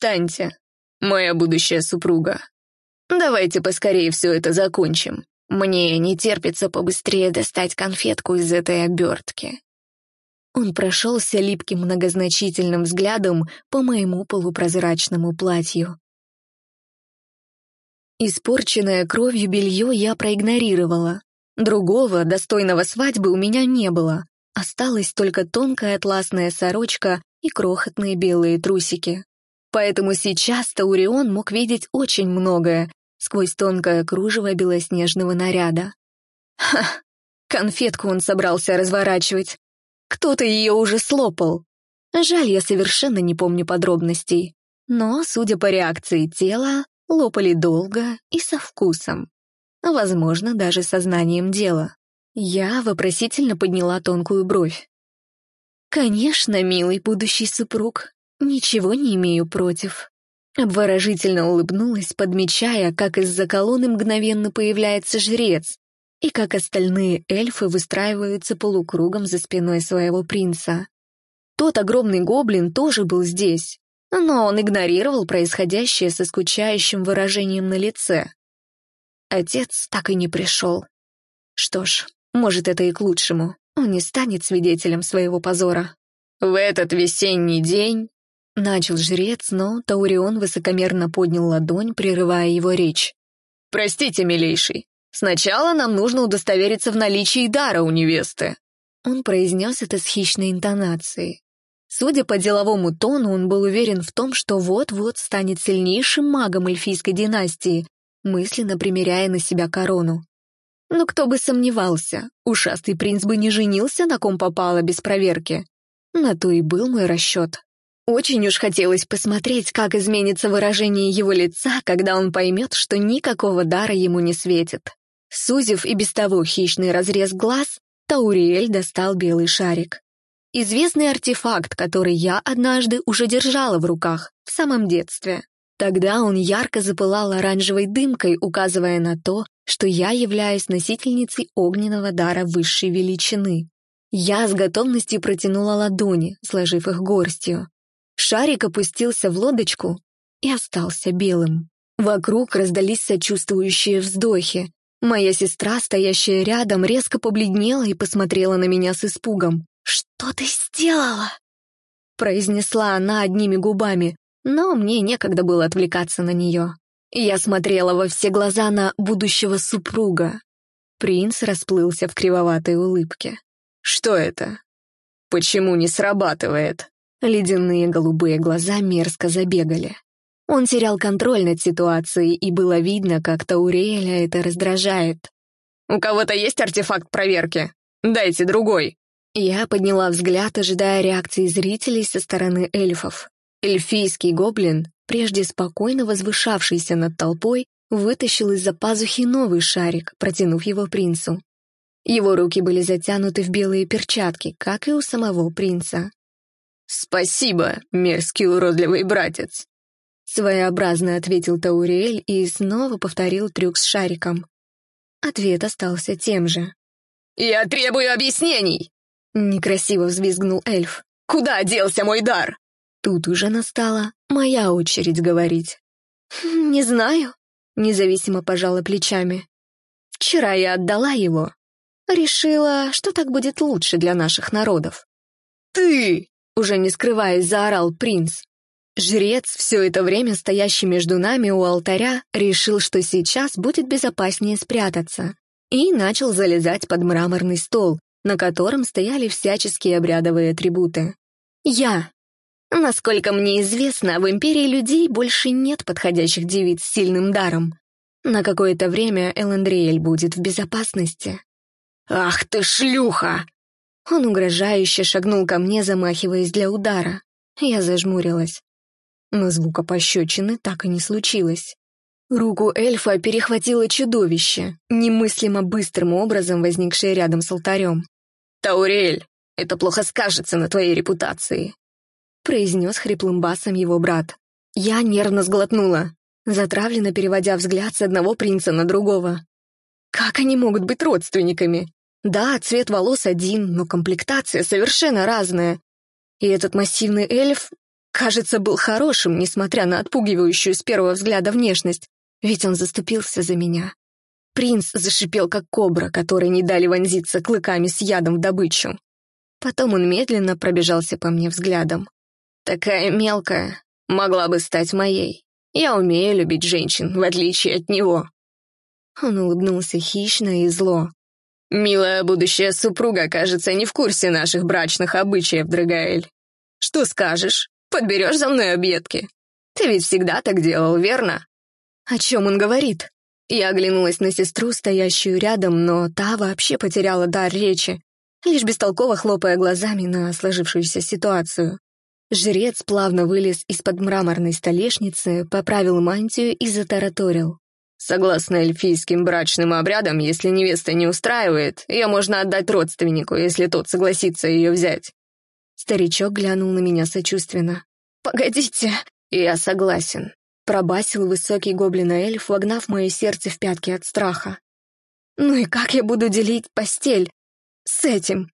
Встаньте, моя будущая супруга. Давайте поскорее все это закончим. Мне не терпится побыстрее достать конфетку из этой обертки. Он прошелся липким многозначительным взглядом по моему полупрозрачному платью. Испорченное кровью белье я проигнорировала. Другого, достойного свадьбы, у меня не было. Осталась только тонкая атласная сорочка и крохотные белые трусики. Поэтому сейчас Таурион мог видеть очень многое сквозь тонкое кружево белоснежного наряда. Ха! Конфетку он собрался разворачивать. Кто-то ее уже слопал. Жаль, я совершенно не помню подробностей. Но, судя по реакции тела, лопали долго и со вкусом. Возможно, даже сознанием дела. Я вопросительно подняла тонкую бровь. «Конечно, милый будущий супруг, ничего не имею против». Обворожительно улыбнулась, подмечая, как из-за колонны мгновенно появляется жрец, и как остальные эльфы выстраиваются полукругом за спиной своего принца. Тот огромный гоблин тоже был здесь, но он игнорировал происходящее со скучающим выражением на лице. Отец так и не пришел. Что ж, может, это и к лучшему. Он не станет свидетелем своего позора. В этот весенний день начал жрец, но Таурион высокомерно поднял ладонь, прерывая его речь. «Простите, милейший, сначала нам нужно удостовериться в наличии дара у невесты». Он произнес это с хищной интонацией. Судя по деловому тону, он был уверен в том, что вот-вот станет сильнейшим магом эльфийской династии, мысленно примеряя на себя корону. Но кто бы сомневался, ушастый принц бы не женился на ком попало без проверки. На то и был мой расчет. Очень уж хотелось посмотреть, как изменится выражение его лица, когда он поймет, что никакого дара ему не светит. Сузив и без того хищный разрез глаз, Тауриэль достал белый шарик. Известный артефакт, который я однажды уже держала в руках, в самом детстве. Тогда он ярко запылал оранжевой дымкой, указывая на то, что я являюсь носительницей огненного дара высшей величины. Я с готовностью протянула ладони, сложив их горстью. Шарик опустился в лодочку и остался белым. Вокруг раздались сочувствующие вздохи. Моя сестра, стоящая рядом, резко побледнела и посмотрела на меня с испугом. «Что ты сделала?» произнесла она одними губами, но мне некогда было отвлекаться на нее. Я смотрела во все глаза на будущего супруга. Принц расплылся в кривоватой улыбке. «Что это? Почему не срабатывает?» Ледяные голубые глаза мерзко забегали. Он терял контроль над ситуацией, и было видно, как Тауриэля это раздражает. «У кого-то есть артефакт проверки? Дайте другой!» Я подняла взгляд, ожидая реакции зрителей со стороны эльфов. Эльфийский гоблин, прежде спокойно возвышавшийся над толпой, вытащил из-за пазухи новый шарик, протянув его принцу. Его руки были затянуты в белые перчатки, как и у самого принца. «Спасибо, мерзкий уродливый братец!» Своеобразно ответил Тауриэль и снова повторил трюк с шариком. Ответ остался тем же. «Я требую объяснений!» Некрасиво взвизгнул эльф. «Куда делся мой дар?» Тут уже настала моя очередь говорить. «Хм, «Не знаю», — независимо пожала плечами. «Вчера я отдала его. Решила, что так будет лучше для наших народов». «Ты!» — уже не скрываясь, заорал принц. Жрец, все это время стоящий между нами у алтаря, решил, что сейчас будет безопаснее спрятаться, и начал залезать под мраморный стол, на котором стояли всяческие обрядовые атрибуты. Я. Насколько мне известно, в Империи людей больше нет подходящих девиц с сильным даром. На какое-то время Элендриэль будет в безопасности. «Ах ты шлюха!» Он угрожающе шагнул ко мне, замахиваясь для удара. Я зажмурилась. Но звука пощечины так и не случилось. Руку эльфа перехватило чудовище, немыслимо быстрым образом возникшее рядом с алтарем. «Таурель, это плохо скажется на твоей репутации», произнес хриплым басом его брат. Я нервно сглотнула, затравленно переводя взгляд с одного принца на другого. Как они могут быть родственниками? Да, цвет волос один, но комплектация совершенно разная. И этот массивный эльф кажется, был хорошим, несмотря на отпугивающую с первого взгляда внешность, ведь он заступился за меня. Принц зашипел, как кобра, которой не дали вонзиться клыками с ядом в добычу. Потом он медленно пробежался по мне взглядом. «Такая мелкая, могла бы стать моей. Я умею любить женщин, в отличие от него». Он улыбнулся хищно и зло. «Милая будущая супруга, кажется, не в курсе наших брачных обычаев, Драгаэль. Что скажешь? Подберешь за мной объедки? Ты ведь всегда так делал, верно?» «О чем он говорит?» Я оглянулась на сестру, стоящую рядом, но та вообще потеряла дар речи, лишь бестолково хлопая глазами на сложившуюся ситуацию. Жрец плавно вылез из-под мраморной столешницы, поправил мантию и затараторил. «Согласно эльфийским брачным обрядам, если невеста не устраивает, ее можно отдать родственнику, если тот согласится ее взять». Старичок глянул на меня сочувственно. «Погодите!» «Я согласен», — пробасил высокий гоблин-эльф, вогнав мое сердце в пятки от страха. «Ну и как я буду делить постель? С этим?